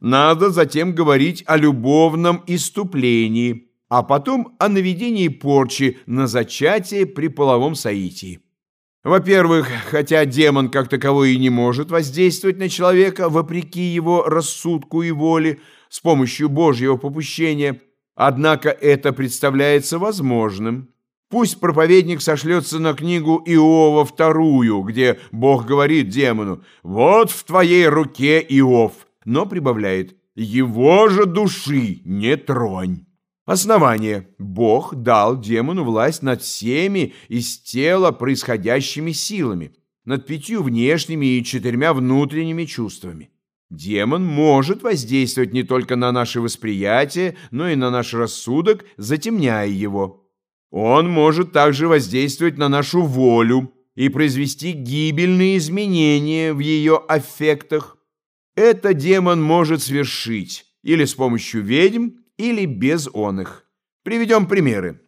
Надо затем говорить о любовном иступлении, а потом о наведении порчи на зачатие при половом соитии. Во-первых, хотя демон как таковой и не может воздействовать на человека вопреки его рассудку и воле с помощью Божьего попущения, однако это представляется возможным. Пусть проповедник сошлется на книгу Иова вторую, где Бог говорит демону «Вот в твоей руке Иов», но прибавляет «Его же души не тронь». Основание. Бог дал демону власть над всеми из тела происходящими силами, над пятью внешними и четырьмя внутренними чувствами. Демон может воздействовать не только на наше восприятие, но и на наш рассудок, затемняя его. Он может также воздействовать на нашу волю и произвести гибельные изменения в ее аффектах. Это демон может свершить или с помощью ведьм, или без он их. Приведем примеры.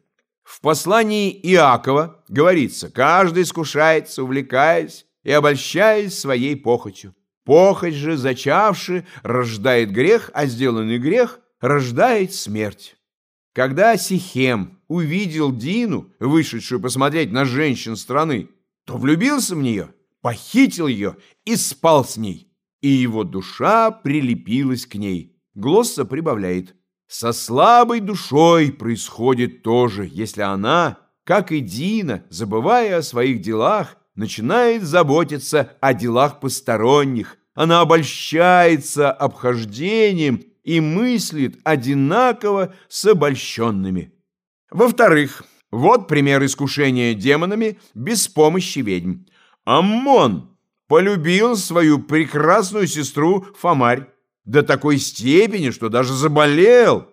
В послании Иакова говорится, каждый искушается, увлекаясь и обольщаясь своей похотью. Похоть же, зачавши, рождает грех, а сделанный грех рождает смерть. Когда Сихем увидел Дину, вышедшую посмотреть на женщин страны, то влюбился в нее, похитил ее и спал с ней, и его душа прилепилась к ней. Глосса прибавляет – со слабой душой происходит то же, если она, как и Дина, забывая о своих делах, начинает заботиться о делах посторонних. Она обольщается обхождением и мыслит одинаково с обольщенными. Во-вторых, вот пример искушения демонами без помощи ведьм. Аммон полюбил свою прекрасную сестру Фомарь до такой степени, что даже заболел.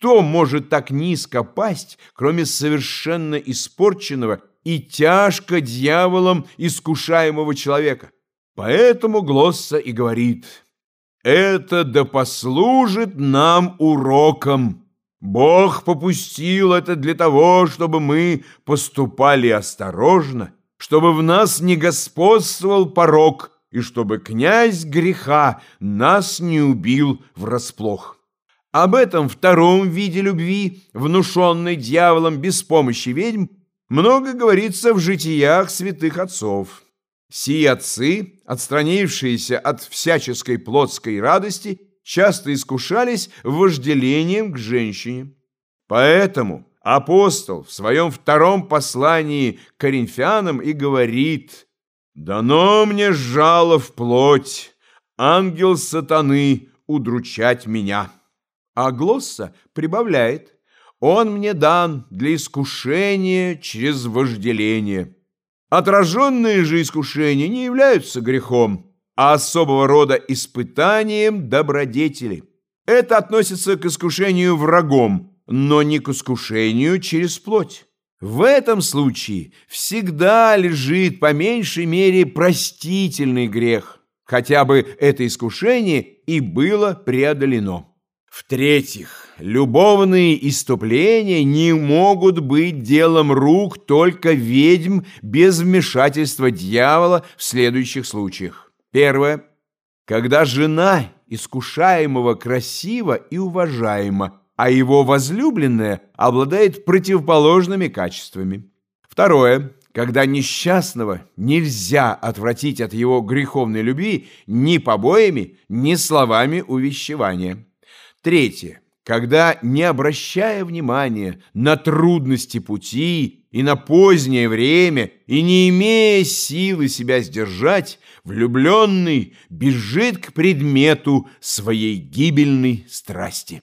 Кто может так низко пасть, кроме совершенно испорченного и тяжко дьяволом искушаемого человека? Поэтому Глосса и говорит, «Это да послужит нам уроком. Бог попустил это для того, чтобы мы поступали осторожно, чтобы в нас не господствовал порок, и чтобы князь греха нас не убил врасплох. Об этом втором виде любви, внушенной дьяволом без помощи ведьм, много говорится в житиях святых отцов. Сии отцы, отстранившиеся от всяческой плотской радости, часто искушались вожделением к женщине. Поэтому апостол в своем втором послании к коринфянам и говорит – Дано мне жало в плоть, ангел сатаны удручать меня. А Глосса прибавляет, он мне дан для искушения через вожделение. Отраженные же искушения не являются грехом, а особого рода испытанием добродетели. Это относится к искушению врагом, но не к искушению через плоть. В этом случае всегда лежит по меньшей мере простительный грех, хотя бы это искушение и было преодолено. В-третьих, любовные иступления не могут быть делом рук только ведьм без вмешательства дьявола в следующих случаях. Первое. Когда жена искушаемого красива и уважаема, а его возлюбленная обладает противоположными качествами. Второе. Когда несчастного нельзя отвратить от его греховной любви ни побоями, ни словами увещевания. Третье. Когда, не обращая внимания на трудности пути и на позднее время, и не имея силы себя сдержать, влюбленный бежит к предмету своей гибельной страсти.